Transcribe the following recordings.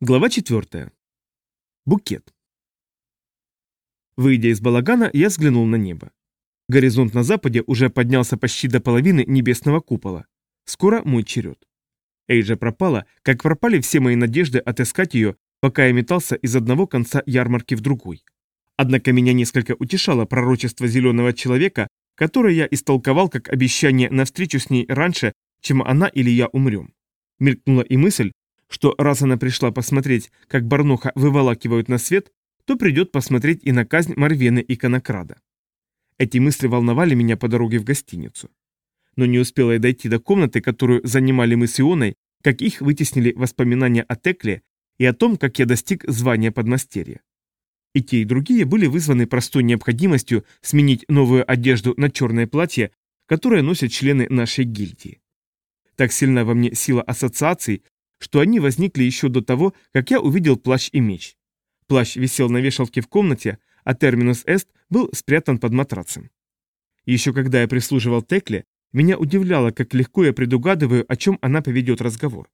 Глава 4. Букет. Выйдя из балагана, я взглянул на небо. Горизонт на западе уже поднялся почти до половины небесного купола. Скоро мой черед. Эйджа пропала, как пропали все мои надежды отыскать ее, пока я метался из одного конца ярмарки в другой. Однако меня несколько утешало пророчество зеленого человека, которое я истолковал как обещание на встречу с ней раньше, чем она или я умрем. Мелькнула и мысль, что раз она пришла посмотреть, как Барноха выволакивают на свет, то придет посмотреть и на казнь Марвены и Конокрада. Эти мысли волновали меня по дороге в гостиницу. Но не успела я дойти до комнаты, которую занимали мы с Ионой, как их вытеснили воспоминания о Текле и о том, как я достиг звания подмастерья. И те, и другие были вызваны простой необходимостью сменить новую одежду на черное платье, которое носят члены нашей гильдии. Так сильна во мне сила ассоциаций, что они возникли еще до того, как я увидел плащ и меч. Плащ висел на вешалке в комнате, а терминус эст был спрятан под матрацем. Еще когда я прислуживал Текле, меня удивляло, как легко я предугадываю, о чем она поведет разговор.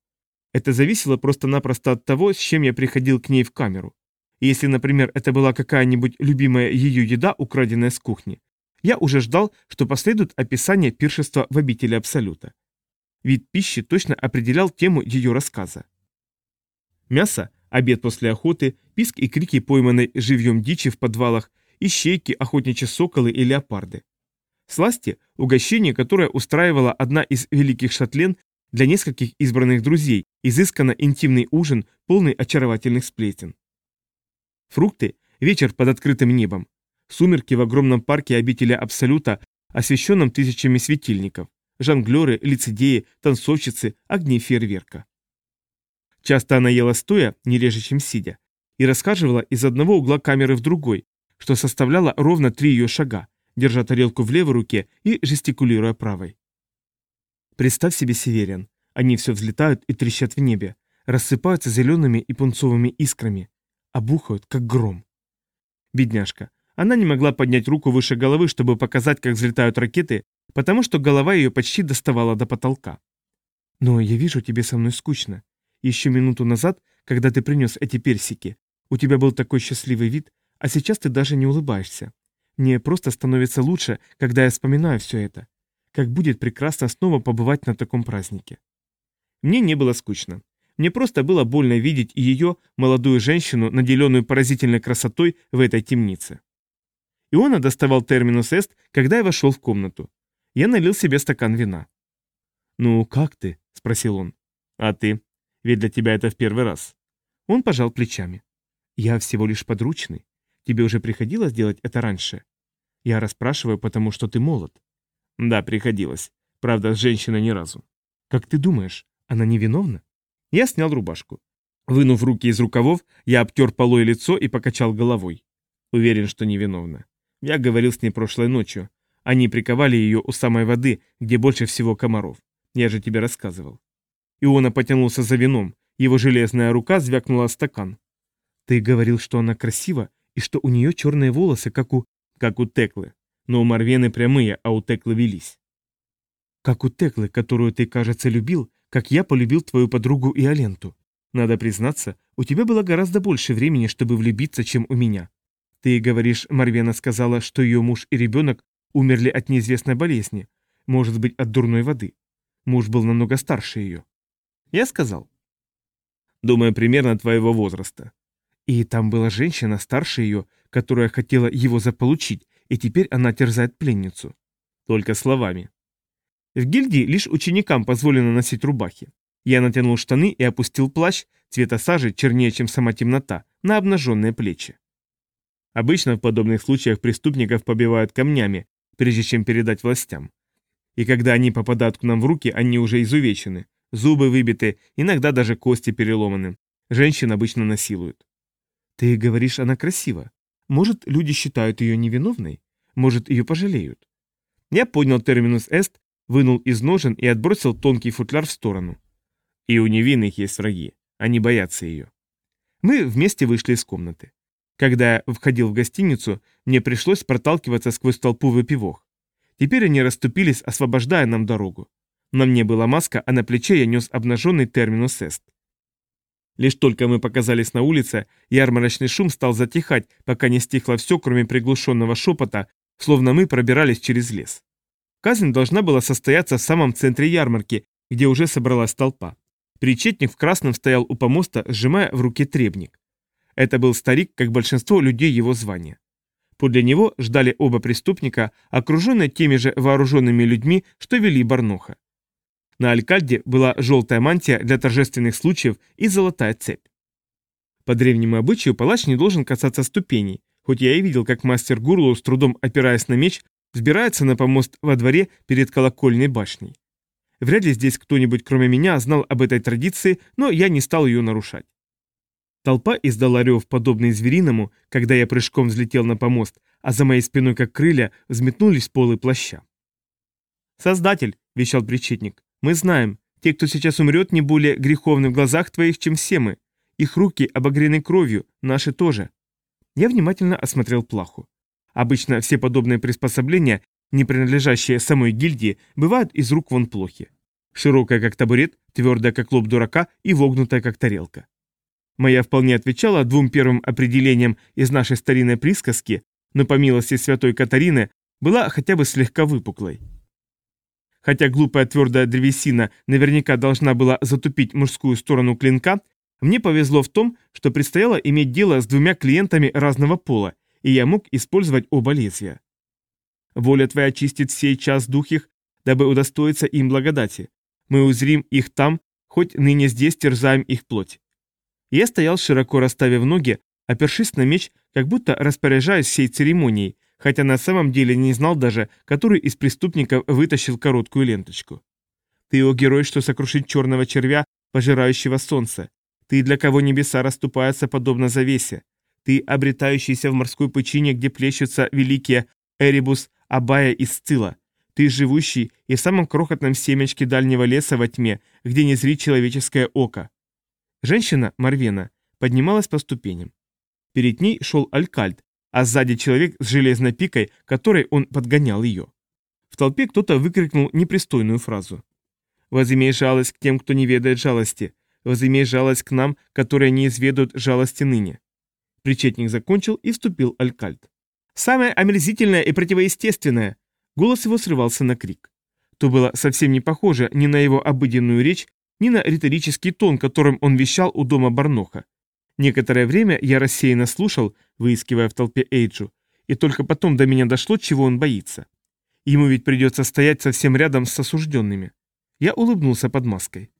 Это зависело просто-напросто от того, с чем я приходил к ней в камеру. Если, например, это была какая-нибудь любимая ее еда, украденная с кухни, я уже ждал, что последует описание пиршества в обители Абсолюта. Вид пищи точно определял тему ее рассказа. Мясо, обед после охоты, писк и крики пойманной живьем дичи в подвалах, ищейки, охотничьи соколы и леопарды. Сласти – угощение, которое устраивала одна из великих шатлен для нескольких избранных друзей, изысканно интимный ужин, полный очаровательных сплетен. Фрукты – вечер под открытым небом. Сумерки в огромном парке обители Абсолюта, освещенном тысячами светильников жонглеры, лицедеи, танцовщицы, огни фейерверка. Часто она ела стоя, не реже, чем сидя, и расхаживала из одного угла камеры в другой, что составляло ровно три ее шага, держа тарелку в левой руке и жестикулируя правой. Представь себе северян. Они все взлетают и трещат в небе, рассыпаются зелеными и пунцовыми искрами, обухают, как гром. Бедняжка. Она не могла поднять руку выше головы, чтобы показать, как взлетают ракеты, потому что голова ее почти доставала до потолка. «Но я вижу, тебе со мной скучно. Еще минуту назад, когда ты принес эти персики, у тебя был такой счастливый вид, а сейчас ты даже не улыбаешься. Мне просто становится лучше, когда я вспоминаю все это. Как будет прекрасно снова побывать на таком празднике». Мне не было скучно. Мне просто было больно видеть ее, молодую женщину, наделенную поразительной красотой в этой темнице. Иона доставал терминус эст, когда я вошел в комнату. Я налил себе стакан вина. «Ну, как ты?» – спросил он. «А ты? Ведь для тебя это в первый раз». Он пожал плечами. «Я всего лишь подручный. Тебе уже приходилось делать это раньше?» «Я расспрашиваю, потому что ты молод». «Да, приходилось. Правда, с женщиной ни разу». «Как ты думаешь, она невиновна?» Я снял рубашку. Вынув руки из рукавов, я обтер полой лицо и покачал головой. Уверен, что невиновна. Я говорил с ней прошлой ночью. Они приковали ее у самой воды, где больше всего комаров. Я же тебе рассказывал. Иона потянулся за вином. Его железная рука звякнула стакан. Ты говорил, что она красива и что у нее черные волосы, как у... Как у Теклы. Но у Марвены прямые, а у Теклы велись. Как у Теклы, которую ты, кажется, любил, как я полюбил твою подругу Иоленту. Надо признаться, у тебя было гораздо больше времени, чтобы влюбиться, чем у меня. Ты говоришь, Марвена сказала, что ее муж и ребенок Умерли от неизвестной болезни, может быть, от дурной воды. Муж был намного старше ее. Я сказал. Думаю, примерно твоего возраста. И там была женщина старше ее, которая хотела его заполучить, и теперь она терзает пленницу. Только словами. В гильдии лишь ученикам позволено носить рубахи. Я натянул штаны и опустил плащ, цвета сажи, чернее, чем сама темнота, на обнаженные плечи. Обычно в подобных случаях преступников побивают камнями, прежде чем передать властям. И когда они попадают к нам в руки, они уже изувечены, зубы выбиты, иногда даже кости переломаны. Женщин обычно насилуют. Ты говоришь, она красива. Может, люди считают ее невиновной? Может, ее пожалеют? Я поднял терминус эст, вынул из ножен и отбросил тонкий футляр в сторону. И у невинных есть враги. Они боятся ее. Мы вместе вышли из комнаты. Когда я входил в гостиницу, мне пришлось проталкиваться сквозь толпу выпивок. Теперь они расступились, освобождая нам дорогу. На мне была маска, а на плече я нес обнаженный терминус эст. Лишь только мы показались на улице, ярмарочный шум стал затихать, пока не стихло все, кроме приглушенного шепота, словно мы пробирались через лес. Казнь должна была состояться в самом центре ярмарки, где уже собралась толпа. Причетник в красном стоял у помоста, сжимая в руке требник. Это был старик, как большинство людей его звания. Подле него ждали оба преступника, окруженные теми же вооруженными людьми, что вели Барноха. На алькальде была желтая мантия для торжественных случаев и золотая цепь. По древнему обычаю палач не должен касаться ступеней, хоть я и видел, как мастер Гурлу, с трудом опираясь на меч, взбирается на помост во дворе перед колокольной башней. Вряд ли здесь кто-нибудь, кроме меня, знал об этой традиции, но я не стал ее нарушать. Толпа издала рев, подобный звериному, когда я прыжком взлетел на помост, а за моей спиной, как крылья, взметнулись полы плаща. «Создатель», — вещал причетник, — «мы знаем, те, кто сейчас умрет, не более греховны в глазах твоих, чем все мы. Их руки обогрены кровью, наши тоже». Я внимательно осмотрел плаху. Обычно все подобные приспособления, не принадлежащие самой гильдии, бывают из рук вон плохи. Широкая, как табурет, твердая, как лоб дурака и вогнутая, как тарелка. Моя вполне отвечала двум первым определениям из нашей старинной присказки, но по милости святой Катарины была хотя бы слегка выпуклой. Хотя глупая твердая древесина наверняка должна была затупить мужскую сторону клинка, мне повезло в том, что предстояло иметь дело с двумя клиентами разного пола, и я мог использовать оба лезвия. Воля твоя чистит сей час дух их, дабы удостоиться им благодати. Мы узрим их там, хоть ныне здесь терзаем их плоть. Я стоял, широко расставив ноги, опершись на меч, как будто распоряжаясь всей церемонией, хотя на самом деле не знал даже, который из преступников вытащил короткую ленточку. Ты, о герой, что сокрушит черного червя, пожирающего солнце. Ты, для кого небеса расступаются подобно завесе. Ты, обретающийся в морской пучине, где плещутся великие Эрибус, Абая и Сцила. Ты, живущий и в самом крохотном семечке дальнего леса во тьме, где не зрит человеческое око. Женщина, Марвена, поднималась по ступеням. Перед ней шел Алькальд, а сзади человек с железной пикой, которой он подгонял ее. В толпе кто-то выкрикнул непристойную фразу. «Возымей жалость к тем, кто не ведает жалости. Возымей жалость к нам, которые не изведают жалости ныне». Причетник закончил и вступил Алькальд. «Самое омерзительное и противоестественное!» Голос его срывался на крик. То было совсем не похоже ни на его обыденную речь, ни на риторический тон, которым он вещал у дома Барноха. Некоторое время я рассеянно слушал, выискивая в толпе Эйджу, и только потом до меня дошло, чего он боится. Ему ведь придется стоять совсем рядом с осужденными. Я улыбнулся под маской.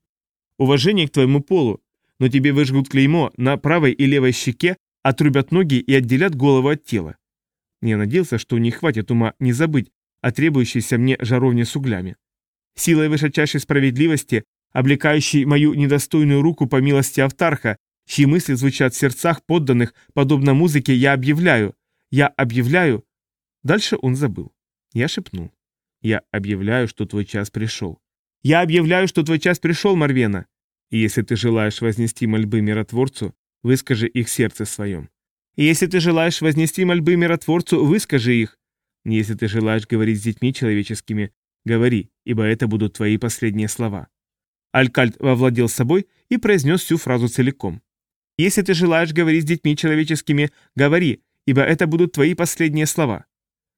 «Уважение к твоему полу, но тебе выжгут клеймо на правой и левой щеке, отрубят ноги и отделят голову от тела». Я надеялся, что у них хватит ума не забыть о требующейся мне жаровне с углями. Силой высочайшей справедливости облекающий мою недостойную руку по милости Автарха, чьи мысли звучат в сердцах подданных, подобно музыке «Я объявляю», «Я объявляю». Дальше он забыл. Я шепнул. «Я объявляю, что твой час пришел». «Я объявляю, что твой час пришел, Марвена!» И если ты желаешь вознести мольбы миротворцу, выскажи их сердце своем. И если ты желаешь вознести мольбы миротворцу, выскажи их. Если ты желаешь говорить с детьми человеческими, говори, ибо это будут твои последние слова. Алькальд вовладел собой и произнес всю фразу целиком. «Если ты желаешь говорить с детьми человеческими, говори, ибо это будут твои последние слова».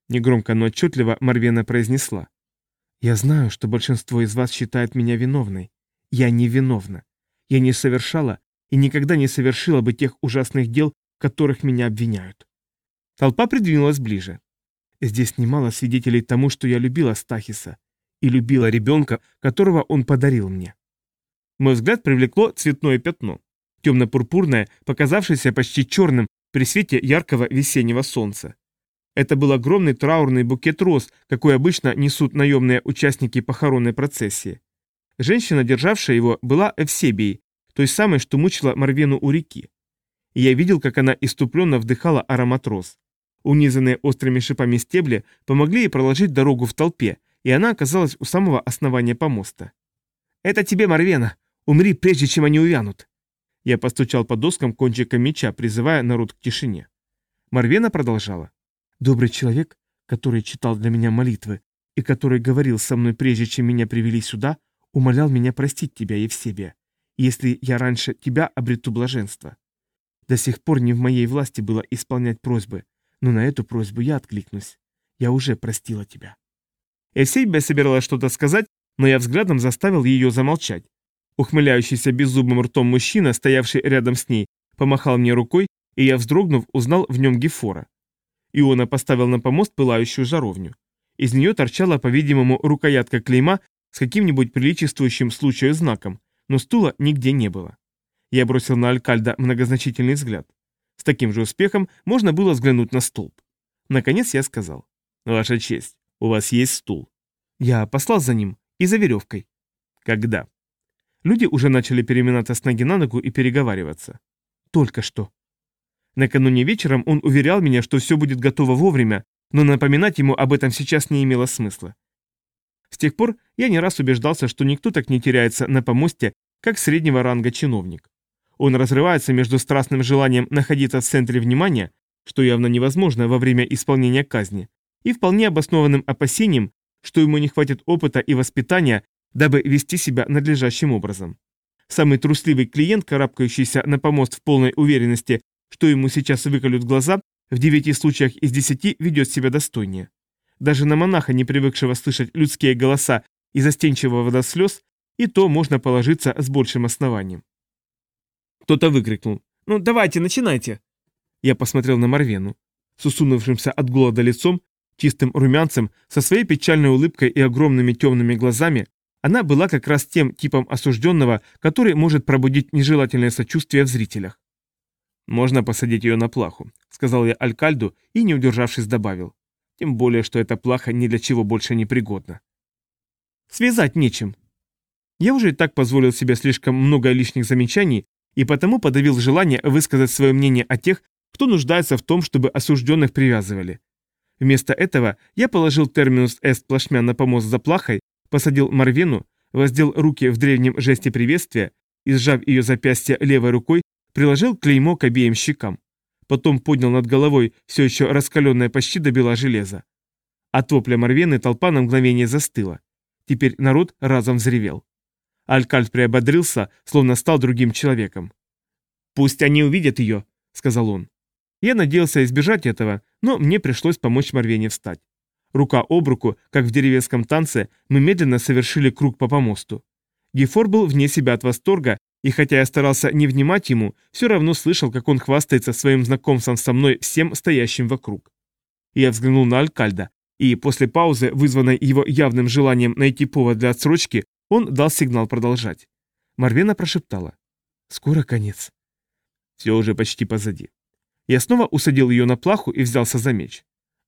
Негромко, но отчетливо Марвена произнесла. «Я знаю, что большинство из вас считает меня виновной. Я не виновна. Я не совершала и никогда не совершила бы тех ужасных дел, в которых меня обвиняют». Толпа придвинулась ближе. Здесь немало свидетелей тому, что я любила Стахиса и любила ребенка, которого он подарил мне. Мой взгляд привлекло цветное пятно. Темно-пурпурное, показавшееся почти черным при свете яркого весеннего солнца. Это был огромный траурный букет роз, какой обычно несут наемные участники похоронной процессии. Женщина, державшая его, была Эвсебией, той самой, что мучила Марвену у реки. И я видел, как она иступленно вдыхала аромат роз. Унизанные острыми шипами стебли помогли ей проложить дорогу в толпе, и она оказалась у самого основания помоста. «Это тебе, Марвена!» Умри, прежде чем они увянут!» Я постучал по доскам кончиком меча, призывая народ к тишине. Марвена продолжала. «Добрый человек, который читал для меня молитвы и который говорил со мной, прежде чем меня привели сюда, умолял меня простить тебя, Евсебия. если я раньше тебя обрету блаженство. До сих пор не в моей власти было исполнять просьбы, но на эту просьбу я откликнусь. Я уже простила тебя». Эсейбе собиралась что-то сказать, но я взглядом заставил ее замолчать. Ухмыляющийся беззубым ртом мужчина, стоявший рядом с ней, помахал мне рукой, и я, вздрогнув, узнал в нем Гефора. Иона поставил на помост пылающую жаровню. Из нее торчала, по-видимому, рукоятка клейма с каким-нибудь приличествующим случаю знаком, но стула нигде не было. Я бросил на Алькальда многозначительный взгляд. С таким же успехом можно было взглянуть на столб. Наконец я сказал. «Ваша честь, у вас есть стул». Я послал за ним и за веревкой. Когда? Люди уже начали переминаться с ноги на ногу и переговариваться. Только что. Накануне вечером он уверял меня, что все будет готово вовремя, но напоминать ему об этом сейчас не имело смысла. С тех пор я не раз убеждался, что никто так не теряется на помосте, как среднего ранга чиновник. Он разрывается между страстным желанием находиться в центре внимания, что явно невозможно во время исполнения казни, и вполне обоснованным опасением, что ему не хватит опыта и воспитания, дабы вести себя надлежащим образом. Самый трусливый клиент, карабкающийся на помост в полной уверенности, что ему сейчас выколют глаза, в девяти случаях из десяти ведет себя достойнее. Даже на монаха, не привыкшего слышать людские голоса и застенчивого до слез, и то можно положиться с большим основанием. Кто-то выкрикнул. «Ну, давайте, начинайте!» Я посмотрел на Марвену. С усунувшимся от голода лицом, чистым румянцем, со своей печальной улыбкой и огромными темными глазами, она была как раз тем типом осужденного, который может пробудить нежелательное сочувствие в зрителях. «Можно посадить ее на плаху», — сказал я Алькальду и, не удержавшись, добавил. «Тем более, что эта плаха ни для чего больше не пригодна». «Связать нечем». Я уже и так позволил себе слишком много лишних замечаний и потому подавил желание высказать свое мнение о тех, кто нуждается в том, чтобы осужденных привязывали. Вместо этого я положил терминус эст плашмя на помост за плахой, посадил Марвену, воздел руки в древнем жесте приветствия и, сжав ее запястье левой рукой, приложил клеймо к обеим щекам. Потом поднял над головой все еще раскаленное почти до бела железо. От вопля Марвены толпа на мгновение застыла. Теперь народ разом взревел. Алькальд приободрился, словно стал другим человеком. «Пусть они увидят ее», — сказал он. Я надеялся избежать этого, но мне пришлось помочь Марвене встать. Рука об руку, как в деревенском танце, мы медленно совершили круг по помосту. Гефор был вне себя от восторга, и хотя я старался не внимать ему, все равно слышал, как он хвастается своим знакомством со мной всем стоящим вокруг. Я взглянул на Алькальда, и после паузы, вызванной его явным желанием найти повод для отсрочки, он дал сигнал продолжать. Марвена прошептала. «Скоро конец». Все уже почти позади. Я снова усадил ее на плаху и взялся за меч.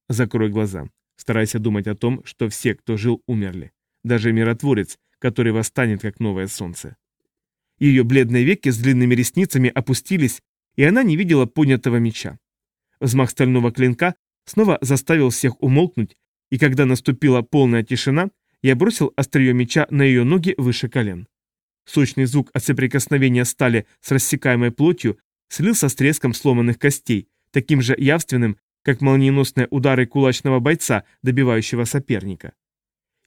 Закрой глаза. Старайся думать о том, что все, кто жил, умерли. Даже миротворец, который восстанет, как новое солнце. Ее бледные веки с длинными ресницами опустились, и она не видела поднятого меча. Взмах стального клинка снова заставил всех умолкнуть, и когда наступила полная тишина, я бросил острие меча на ее ноги выше колен. Сочный звук от соприкосновения стали с рассекаемой плотью слился с треском сломанных костей, таким же явственным, как молниеносные удары кулачного бойца, добивающего соперника.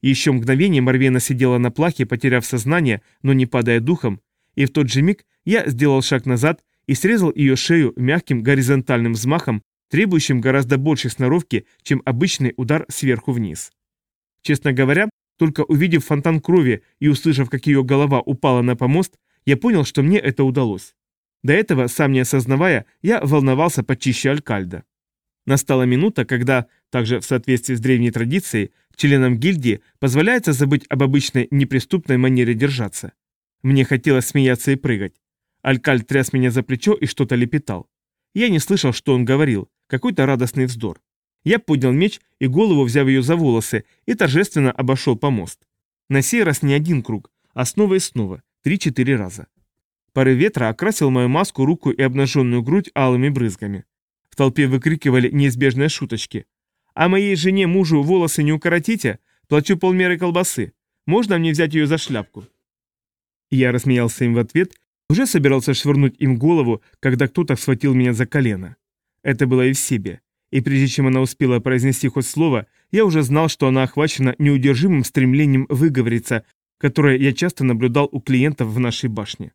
Еще мгновение Марвена сидела на плахе, потеряв сознание, но не падая духом, и в тот же миг я сделал шаг назад и срезал ее шею мягким горизонтальным взмахом, требующим гораздо большей сноровки, чем обычный удар сверху вниз. Честно говоря, только увидев фонтан крови и услышав, как ее голова упала на помост, я понял, что мне это удалось. До этого, сам не осознавая, я волновался почище Алькальда. Настала минута, когда, также в соответствии с древней традицией, членам гильдии позволяется забыть об обычной неприступной манере держаться. Мне хотелось смеяться и прыгать. Алькальд тряс меня за плечо и что-то лепетал. Я не слышал, что он говорил, какой-то радостный вздор. Я поднял меч и голову, взяв ее за волосы, и торжественно обошел помост. На сей раз не один круг, а снова и снова, три-четыре раза. Порыв ветра окрасил мою маску, руку и обнаженную грудь алыми брызгами. В толпе выкрикивали неизбежные шуточки. «А моей жене, мужу волосы не укоротите? Плачу полмеры колбасы. Можно мне взять ее за шляпку?» Я рассмеялся им в ответ, уже собирался швырнуть им голову, когда кто-то схватил меня за колено. Это было себе. И прежде чем она успела произнести хоть слово, я уже знал, что она охвачена неудержимым стремлением выговориться, которое я часто наблюдал у клиентов в нашей башне.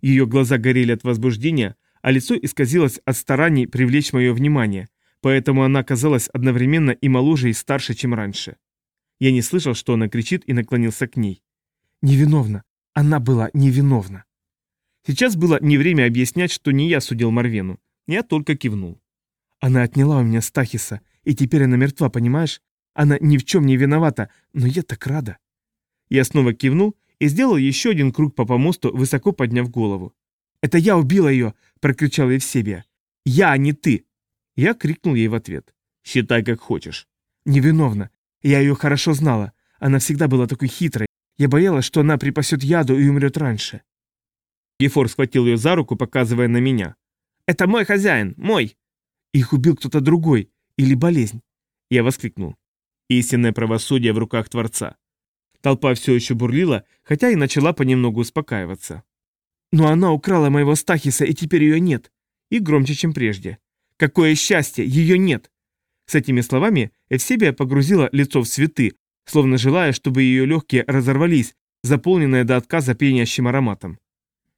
Ее глаза горели от возбуждения, а лицо исказилось от стараний привлечь мое внимание, поэтому она казалась одновременно и моложе, и старше, чем раньше. Я не слышал, что она кричит, и наклонился к ней. «Невиновна! Она была невиновна!» Сейчас было не время объяснять, что не я судил Марвену. Я только кивнул. Она отняла у меня Стахиса, и теперь она мертва, понимаешь? Она ни в чем не виновата, но я так рада. Я снова кивнул и сделал еще один круг по помосту, высоко подняв голову. «Это я убила ее!» – прокричал Евсебия. «Я, а не ты!» Я крикнул ей в ответ. «Считай, как хочешь». «Невиновна. Я ее хорошо знала. Она всегда была такой хитрой. Я боялась, что она припасет яду и умрет раньше». Гефор схватил ее за руку, показывая на меня. «Это мой хозяин, мой!» «Их убил кто-то другой. Или болезнь». Я воскликнул. Истинное правосудие в руках Творца. Толпа все еще бурлила, хотя и начала понемногу успокаиваться. «Но она украла моего Стахиса, и теперь ее нет». И громче, чем прежде. «Какое счастье! Ее нет!» С этими словами Эвсебия погрузила лицо в цветы, словно желая, чтобы ее легкие разорвались, заполненные до отказа пенящим ароматом.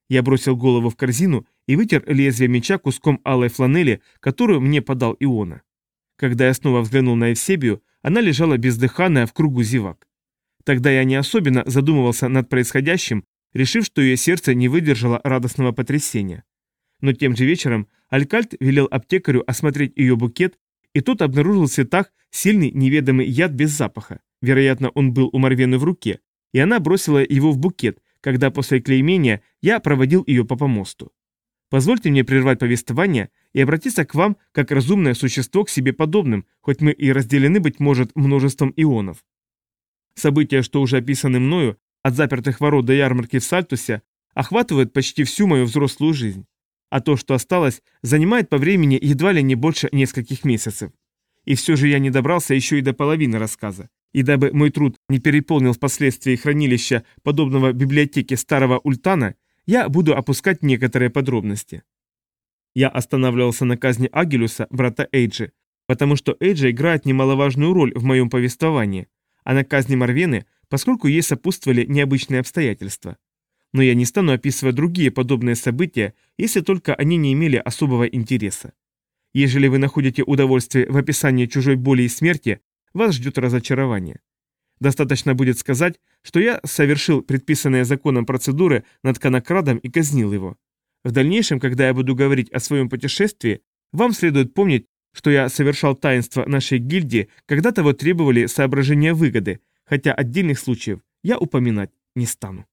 Я бросил голову в корзину и вытер лезвие меча куском алой фланели, которую мне подал Иона. Когда я снова взглянул на Эвсебию, она лежала бездыханная в кругу зевак. Тогда я не особенно задумывался над происходящим, решив, что ее сердце не выдержало радостного потрясения. Но тем же вечером Алькальт велел аптекарю осмотреть ее букет, и тот обнаружил в цветах сильный неведомый яд без запаха. Вероятно, он был у Марвены в руке, и она бросила его в букет, когда после клеймения я проводил ее по помосту. Позвольте мне прервать повествование и обратиться к вам как разумное существо к себе подобным, хоть мы и разделены, быть может, множеством ионов. События, что уже описаны мною, от запертых ворот до ярмарки в Сальтусе, охватывают почти всю мою взрослую жизнь. А то, что осталось, занимает по времени едва ли не больше нескольких месяцев. И все же я не добрался еще и до половины рассказа. И дабы мой труд не переполнил впоследствии хранилища, подобного библиотеке старого Ультана, я буду опускать некоторые подробности. Я останавливался на казни Агилюса, брата Эйджи, потому что Эйджи играет немаловажную роль в моем повествовании, а на казни Марвены, поскольку ей сопутствовали необычные обстоятельства. Но я не стану описывать другие подобные события, если только они не имели особого интереса. Ежели вы находите удовольствие в описании чужой боли и смерти, вас ждет разочарование. Достаточно будет сказать, что я совершил предписанные законом процедуры над конокрадом и казнил его. В дальнейшем, когда я буду говорить о своем путешествии, вам следует помнить, что я совершал таинство нашей гильдии, когда того требовали соображения выгоды, хотя отдельных случаев я упоминать не стану.